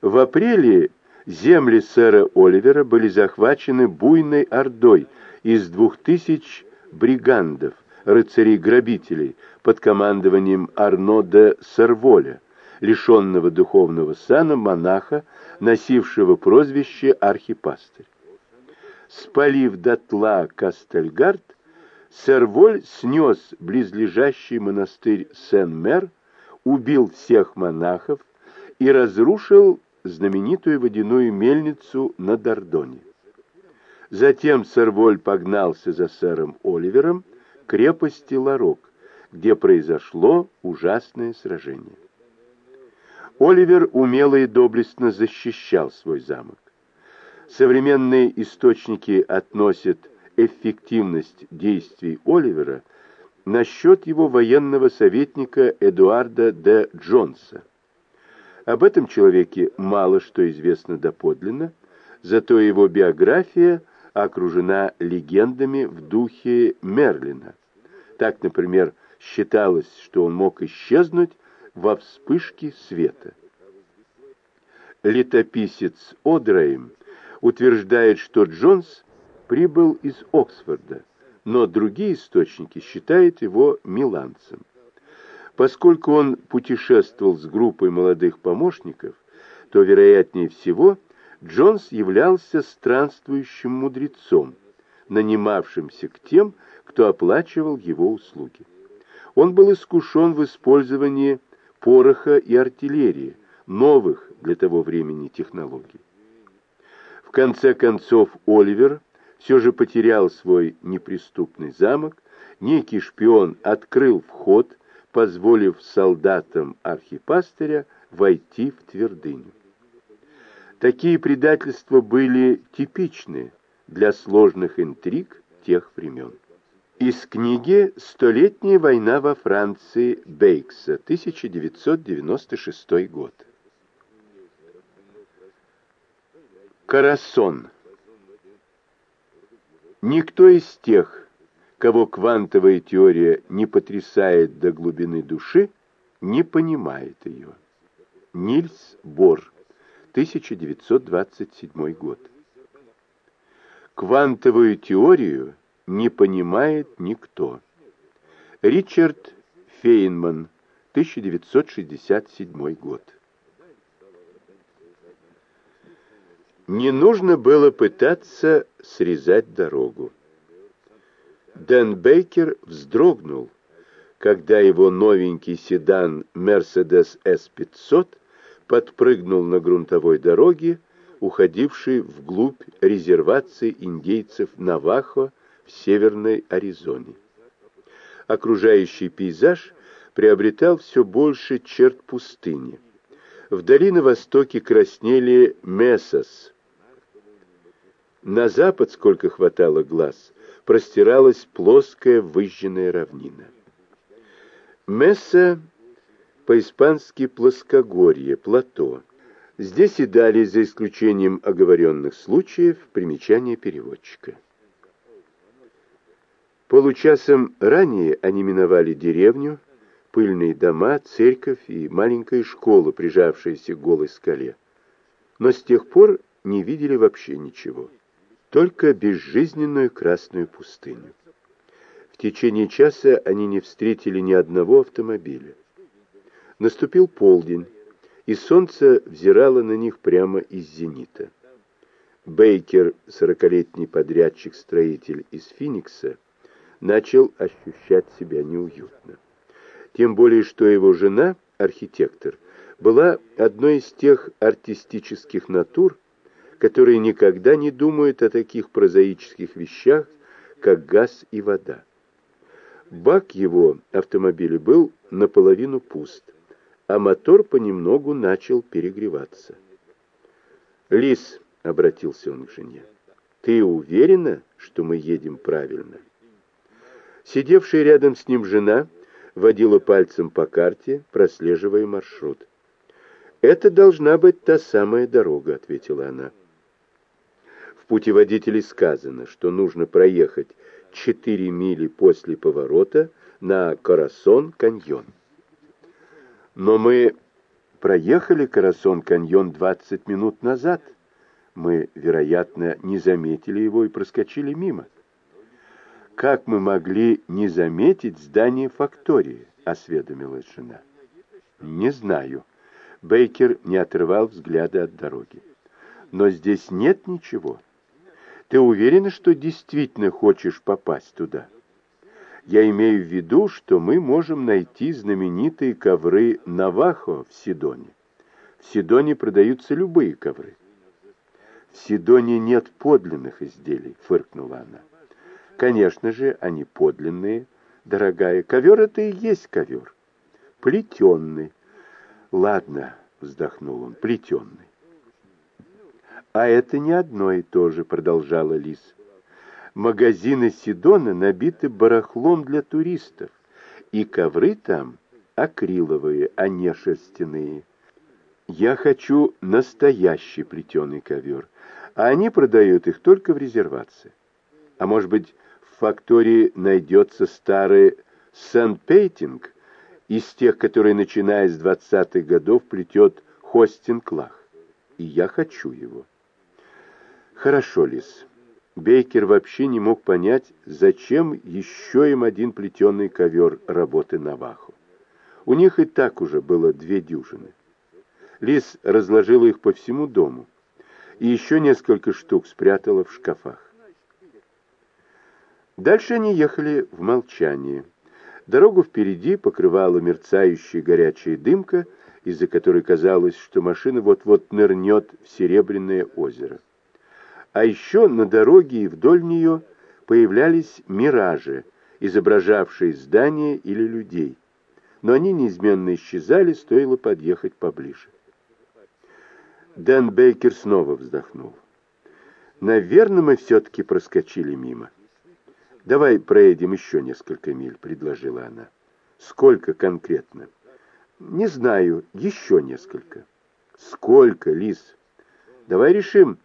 В апреле земли сэра Оливера были захвачены буйной ордой из двух тысяч бригандов, рыцарей-грабителей под командованием Арно де Серволя, лишенного духовного сана монаха, носившего прозвище архипастырь. Спалив дотла Кастельгард, Серволь снес близлежащий монастырь Сен-Мер, убил всех монахов и разрушил знаменитую водяную мельницу на Дордоне. Затем Серволь погнался за сэром Оливером к крепости Ларок, где произошло ужасное сражение. Оливер умело и доблестно защищал свой замок. Современные источники относят эффективность действий Оливера насчет его военного советника Эдуарда де Джонса. Об этом человеке мало что известно доподлинно, зато его биография окружена легендами в духе Мерлина. Так, например, считалось, что он мог исчезнуть во вспышке света. Летописец Одраим утверждает, что Джонс прибыл из Оксфорда, но другие источники считают его миланцем. Поскольку он путешествовал с группой молодых помощников, то, вероятнее всего, Джонс являлся странствующим мудрецом, нанимавшимся к тем, кто оплачивал его услуги. Он был искушен в использовании пороха и артиллерии, новых для того времени технологий. В конце концов Оливер все же потерял свой неприступный замок, некий шпион открыл вход, позволив солдатам архипастыря войти в твердыню. Такие предательства были типичны для сложных интриг тех времен. Из книги «Столетняя война во Франции» Бейкса, 1996 год. Карасон. Никто из тех, кого квантовая теория не потрясает до глубины души, не понимает ее. Нильс Бор, 1927 год. Квантовую теорию не понимает никто. Ричард Фейнман, 1967 год. Не нужно было пытаться срезать дорогу. Дэн Бейкер вздрогнул, когда его новенький седан Mercedes S500 подпрыгнул на грунтовой дороге, уходившей вглубь резервации индейцев Навахо в северной Аризоне. Окружающий пейзаж приобретал все больше черт пустыни. Вдали на востоке краснели Месос, на запад, сколько хватало глаз, простиралась плоская выжженная равнина. Месса по-испански плоскогорье, плато. Здесь и дали, за исключением оговоренных случаев, примечание переводчика. Получасом ранее они миновали деревню, пыльные дома, церковь и маленькая школа, прижавшаяся к голой скале. Но с тех пор не видели вообще ничего только безжизненную красную пустыню. В течение часа они не встретили ни одного автомобиля. Наступил полдень, и солнце взирало на них прямо из зенита. Бейкер, сорокалетний подрядчик-строитель из Финикса, начал ощущать себя неуютно. Тем более, что его жена, архитектор, была одной из тех артистических натур, которые никогда не думают о таких прозаических вещах, как газ и вода. Бак его автомобиля был наполовину пуст, а мотор понемногу начал перегреваться. «Лис», — обратился он к жене, — «ты уверена, что мы едем правильно?» Сидевшая рядом с ним жена водила пальцем по карте, прослеживая маршрут. «Это должна быть та самая дорога», — ответила она путеводителе сказано, что нужно проехать 4 мили после поворота на Карасон-каньон. Но мы проехали Карасон-каньон 20 минут назад. Мы, вероятно, не заметили его и проскочили мимо. Как мы могли не заметить здание фактории, осведомилась жена. Не знаю. Бейкер не отрывал взгляда от дороги. Но здесь нет ничего. Ты уверена, что действительно хочешь попасть туда? Я имею в виду, что мы можем найти знаменитые ковры Навахо в Сидоне. В Сидоне продаются любые ковры. В Сидоне нет подлинных изделий, фыркнула она. Конечно же, они подлинные, дорогая. Ковер это и есть ковер. Плетенный. Ладно, вздохнул он, плетенный. А это не одно и то же, продолжала Лис. Магазины Сидона набиты барахлом для туристов, и ковры там акриловые, а не шерстяные. Я хочу настоящий плетеный ковер, а они продают их только в резервации. А может быть, в фактории найдется старый сандпейтинг из тех, которые, начиная с двадцатых годов, плетет Хостинг Лах. И я хочу его. Хорошо, Лис. Бейкер вообще не мог понять, зачем еще им один плетеный ковер работы Навахо. У них и так уже было две дюжины. Лис разложила их по всему дому и еще несколько штук спрятала в шкафах. Дальше они ехали в молчании. Дорогу впереди покрывала мерцающая горячая дымка, из-за которой казалось, что машина вот-вот нырнет в серебряное озеро. А еще на дороге и вдоль нее появлялись миражи, изображавшие здания или людей. Но они неизменно исчезали, стоило подъехать поближе. Дэн Бейкер снова вздохнул. «Наверное, мы все-таки проскочили мимо». «Давай проедем еще несколько миль», — предложила она. «Сколько конкретно?» «Не знаю, еще несколько». «Сколько, Лис?» «Давай решим,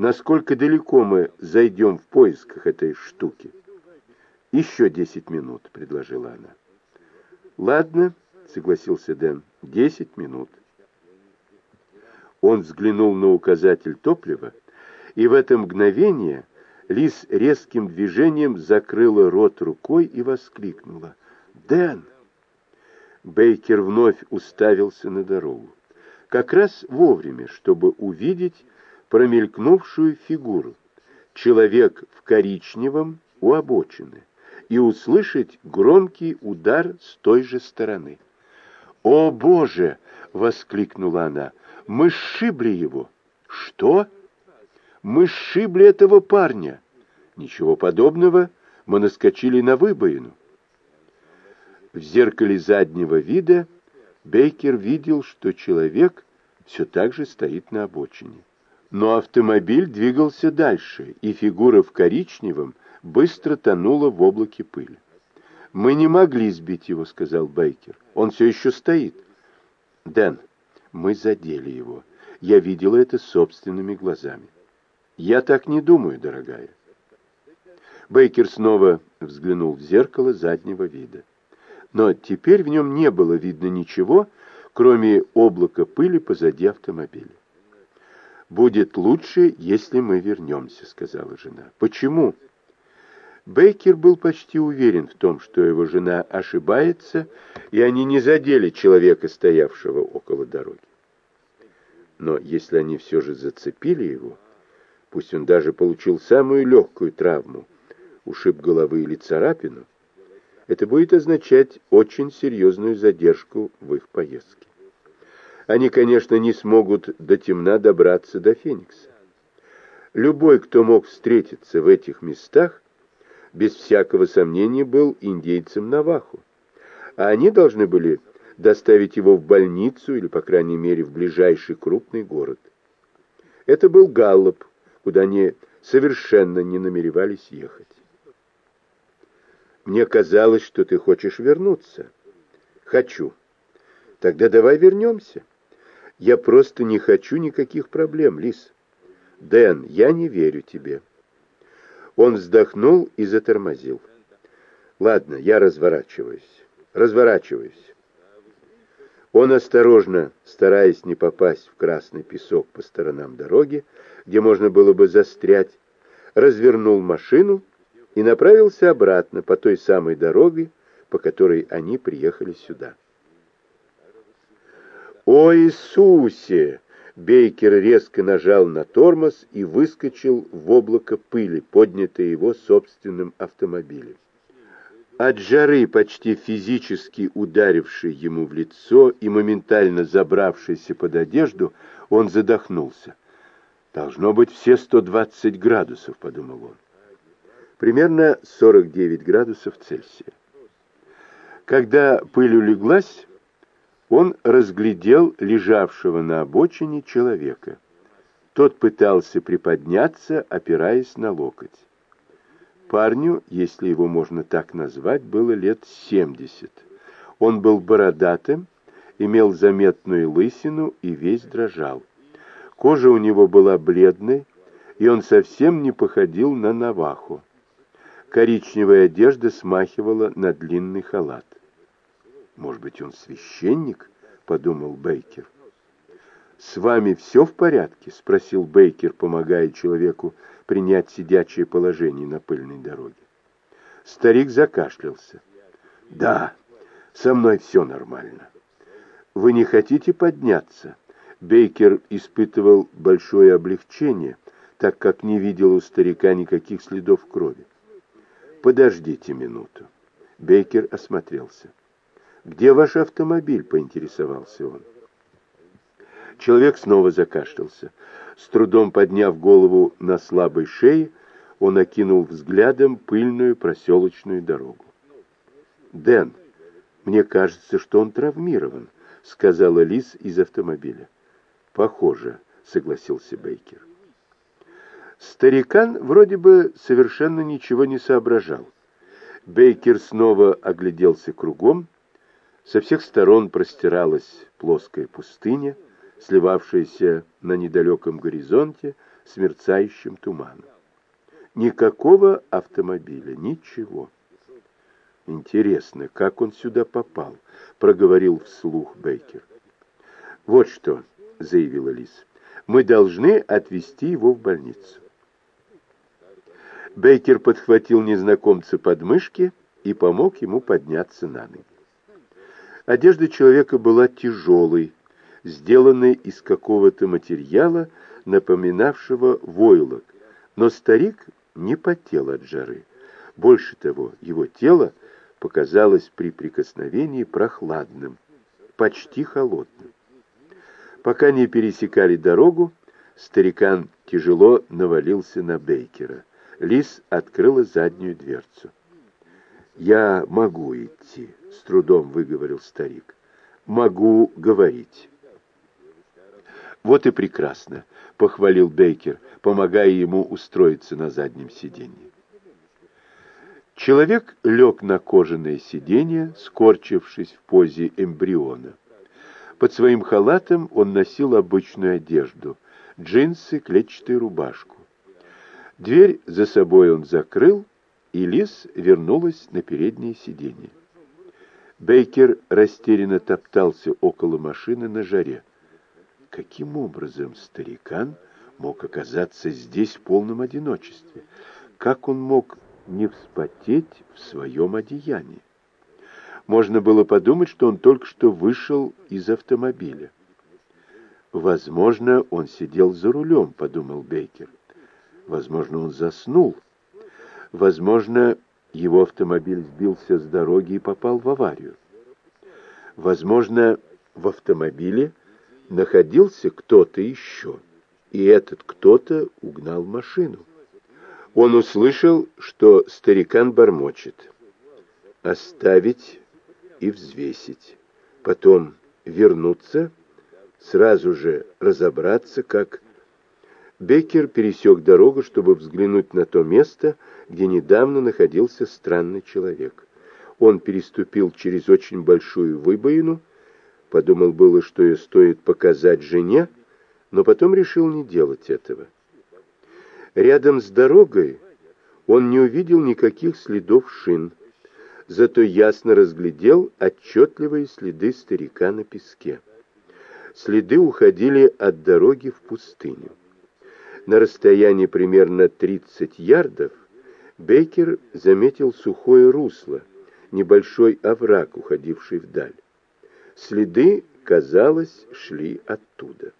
насколько далеко мы зайдем в поисках этой штуки. «Еще десять минут», — предложила она. «Ладно», — согласился Дэн, — «десять минут». Он взглянул на указатель топлива, и в это мгновение Лис резким движением закрыла рот рукой и воскликнула. «Дэн!» Бейкер вновь уставился на дорогу. Как раз вовремя, чтобы увидеть промелькнувшую фигуру, человек в коричневом у обочины, и услышать громкий удар с той же стороны. «О, Боже!» — воскликнула она. «Мы сшибли его!» «Что?» «Мы сшибли этого парня!» «Ничего подобного, мы наскочили на выбоину». В зеркале заднего вида Бейкер видел, что человек все так же стоит на обочине. Но автомобиль двигался дальше, и фигура в коричневом быстро тонула в облаке пыли. «Мы не могли сбить его», — сказал Бейкер. «Он все еще стоит». «Дэн, мы задели его. Я видела это собственными глазами». «Я так не думаю, дорогая». Бейкер снова взглянул в зеркало заднего вида. Но теперь в нем не было видно ничего, кроме облака пыли позади автомобиля. «Будет лучше, если мы вернемся», — сказала жена. «Почему?» Бейкер был почти уверен в том, что его жена ошибается, и они не задели человека, стоявшего около дороги. Но если они все же зацепили его, пусть он даже получил самую легкую травму, ушиб головы или царапину, это будет означать очень серьезную задержку в их поездке. Они, конечно, не смогут до темна добраться до Феникса. Любой, кто мог встретиться в этих местах, без всякого сомнения был индейцем Наваху. А они должны были доставить его в больницу или, по крайней мере, в ближайший крупный город. Это был Галлоп, куда они совершенно не намеревались ехать. «Мне казалось, что ты хочешь вернуться». «Хочу». «Тогда давай вернемся». Я просто не хочу никаких проблем, Лис. Дэн, я не верю тебе. Он вздохнул и затормозил. Ладно, я разворачиваюсь. Разворачиваюсь. Он осторожно, стараясь не попасть в красный песок по сторонам дороги, где можно было бы застрять, развернул машину и направился обратно по той самой дороге, по которой они приехали сюда. «О Иисусе!» Бейкер резко нажал на тормоз и выскочил в облако пыли, поднятое его собственным автомобилем. От жары, почти физически ударившей ему в лицо и моментально забравшейся под одежду, он задохнулся. «Должно быть все 120 градусов», — подумал он. Примерно 49 градусов Цельсия. Когда пыль улеглась, он разглядел лежавшего на обочине человека. Тот пытался приподняться, опираясь на локоть. Парню, если его можно так назвать, было лет семьдесят. Он был бородатым, имел заметную лысину и весь дрожал. Кожа у него была бледной, и он совсем не походил на Наваху. Коричневая одежда смахивала на длинный халат. «Может быть, он священник?» — подумал Бейкер. «С вами все в порядке?» — спросил Бейкер, помогая человеку принять сидячее положение на пыльной дороге. Старик закашлялся. «Да, со мной все нормально. Вы не хотите подняться?» Бейкер испытывал большое облегчение, так как не видел у старика никаких следов крови. «Подождите минуту». Бейкер осмотрелся. «Где ваш автомобиль?» — поинтересовался он. Человек снова закашлялся. С трудом подняв голову на слабой шее, он окинул взглядом пыльную проселочную дорогу. «Дэн, мне кажется, что он травмирован», — сказала Лис из автомобиля. «Похоже», — согласился Бейкер. Старикан вроде бы совершенно ничего не соображал. Бейкер снова огляделся кругом, со всех сторон простиралась плоская пустыня, сливавшаяся на недалеком горизонте с мерцающим туманом. Никакого автомобиля, ничего. Интересно, как он сюда попал, проговорил вслух Бейкер. Вот что, заявила Лис, мы должны отвезти его в больницу. Бейкер подхватил незнакомца под мышки и помог ему подняться на ноги. Одежда человека была тяжелой, сделанной из какого-то материала, напоминавшего войлок, но старик не потел от жары. Больше того, его тело показалось при прикосновении прохладным, почти холодным. Пока не пересекали дорогу, старикан тяжело навалился на Бейкера. Лис открыла заднюю дверцу. «Я могу идти», — с трудом выговорил старик. «Могу говорить». «Вот и прекрасно», — похвалил Бейкер, помогая ему устроиться на заднем сиденье. Человек лег на кожаное сиденье, скорчившись в позе эмбриона. Под своим халатом он носил обычную одежду — джинсы, клетчатую рубашку. Дверь за собой он закрыл и Лис вернулась на переднее сиденье. Бейкер растерянно топтался около машины на жаре. Каким образом старикан мог оказаться здесь в полном одиночестве? Как он мог не вспотеть в своем одеянии? Можно было подумать, что он только что вышел из автомобиля. «Возможно, он сидел за рулем», — подумал Бейкер. «Возможно, он заснул». Возможно, его автомобиль сбился с дороги и попал в аварию. Возможно, в автомобиле находился кто-то еще, и этот кто-то угнал машину. Он услышал, что старикан бормочет. Оставить и взвесить. Потом вернуться, сразу же разобраться, как Беккер пересек дорогу, чтобы взглянуть на то место, где недавно находился странный человек. Он переступил через очень большую выбоину, подумал было, что ее стоит показать жене, но потом решил не делать этого. Рядом с дорогой он не увидел никаких следов шин. зато ясно разглядел отчетливые следы старика на песке. Следы уходили от дороги в пустыню. На расстоянии примерно 30 ярдов Бейкер заметил сухое русло, небольшой овраг, уходивший вдаль. Следы, казалось, шли оттуда.